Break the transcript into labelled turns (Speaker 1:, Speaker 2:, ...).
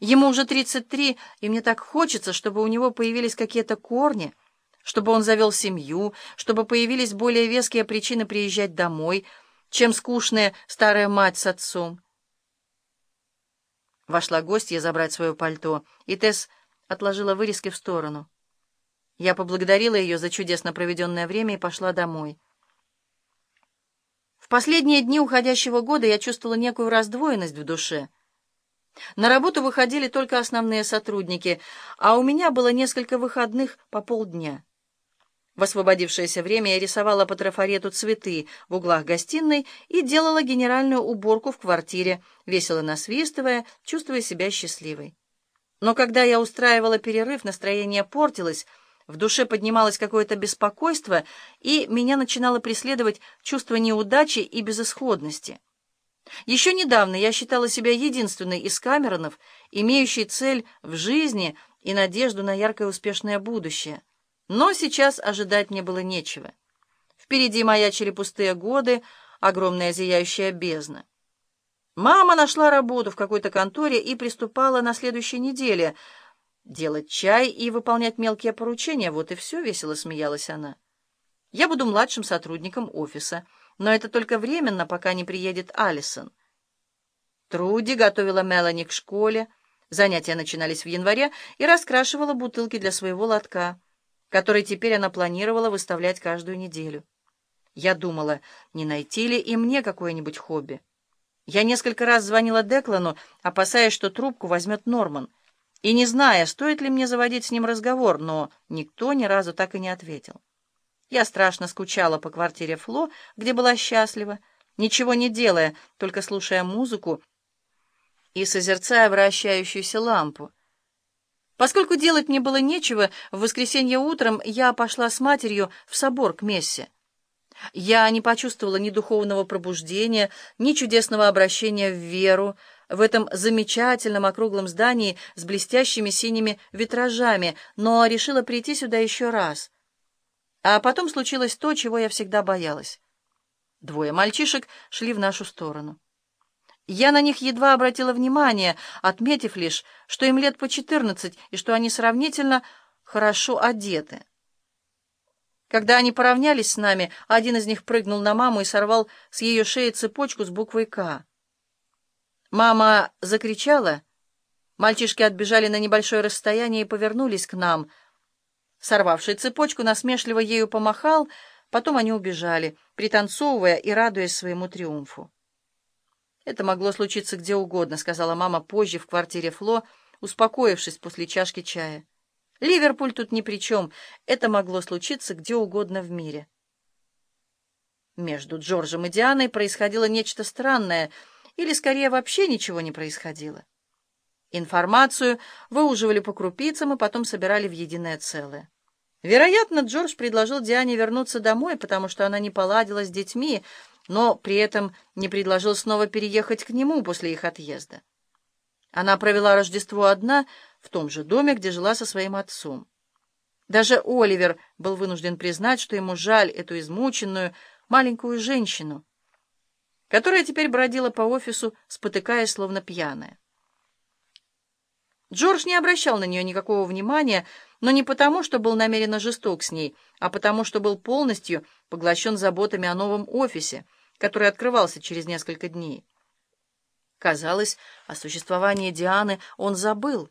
Speaker 1: Ему уже 33, и мне так хочется, чтобы у него появились какие-то корни, чтобы он завел семью, чтобы появились более веские причины приезжать домой, чем скучная старая мать с отцом. Вошла гостья забрать свое пальто, и Тесс отложила вырезки в сторону. Я поблагодарила ее за чудесно проведенное время и пошла домой. В последние дни уходящего года я чувствовала некую раздвоенность в душе. На работу выходили только основные сотрудники, а у меня было несколько выходных по полдня. В освободившееся время я рисовала по трафарету цветы в углах гостиной и делала генеральную уборку в квартире, весело насвистывая, чувствуя себя счастливой. Но когда я устраивала перерыв, настроение портилось, в душе поднималось какое-то беспокойство, и меня начинало преследовать чувство неудачи и безысходности. Еще недавно я считала себя единственной из Камеронов, имеющей цель в жизни и надежду на яркое успешное будущее. Но сейчас ожидать мне было нечего. Впереди маячили пустые годы, огромная зияющая бездна. Мама нашла работу в какой-то конторе и приступала на следующей неделе. Делать чай и выполнять мелкие поручения — вот и все, — весело смеялась она. Я буду младшим сотрудником офиса, но это только временно, пока не приедет Алисон. Труди готовила Мелани к школе, занятия начинались в январе, и раскрашивала бутылки для своего лотка который теперь она планировала выставлять каждую неделю. Я думала, не найти ли и мне какое-нибудь хобби. Я несколько раз звонила Деклану, опасаясь, что трубку возьмет Норман, и не зная, стоит ли мне заводить с ним разговор, но никто ни разу так и не ответил. Я страшно скучала по квартире Фло, где была счастлива, ничего не делая, только слушая музыку и созерцая вращающуюся лампу. Поскольку делать мне было нечего, в воскресенье утром я пошла с матерью в собор к мессе. Я не почувствовала ни духовного пробуждения, ни чудесного обращения в веру в этом замечательном округлом здании с блестящими синими витражами, но решила прийти сюда еще раз. А потом случилось то, чего я всегда боялась. Двое мальчишек шли в нашу сторону. Я на них едва обратила внимание, отметив лишь, что им лет по четырнадцать и что они сравнительно хорошо одеты. Когда они поравнялись с нами, один из них прыгнул на маму и сорвал с ее шеи цепочку с буквой «К». Мама закричала. Мальчишки отбежали на небольшое расстояние и повернулись к нам. Сорвавший цепочку насмешливо ею помахал, потом они убежали, пританцовывая и радуясь своему триумфу. «Это могло случиться где угодно», — сказала мама позже в квартире Фло, успокоившись после чашки чая. «Ливерпуль тут ни при чем. Это могло случиться где угодно в мире». Между Джорджем и Дианой происходило нечто странное, или, скорее, вообще ничего не происходило. Информацию выуживали по крупицам и потом собирали в единое целое. Вероятно, Джордж предложил Диане вернуться домой, потому что она не поладила с детьми, но при этом не предложил снова переехать к нему после их отъезда. Она провела Рождество одна в том же доме, где жила со своим отцом. Даже Оливер был вынужден признать, что ему жаль эту измученную маленькую женщину, которая теперь бродила по офису, спотыкаясь, словно пьяная. Джордж не обращал на нее никакого внимания, но не потому, что был намеренно жесток с ней, а потому, что был полностью поглощен заботами о новом офисе, который открывался через несколько дней. Казалось, о существовании Дианы он забыл.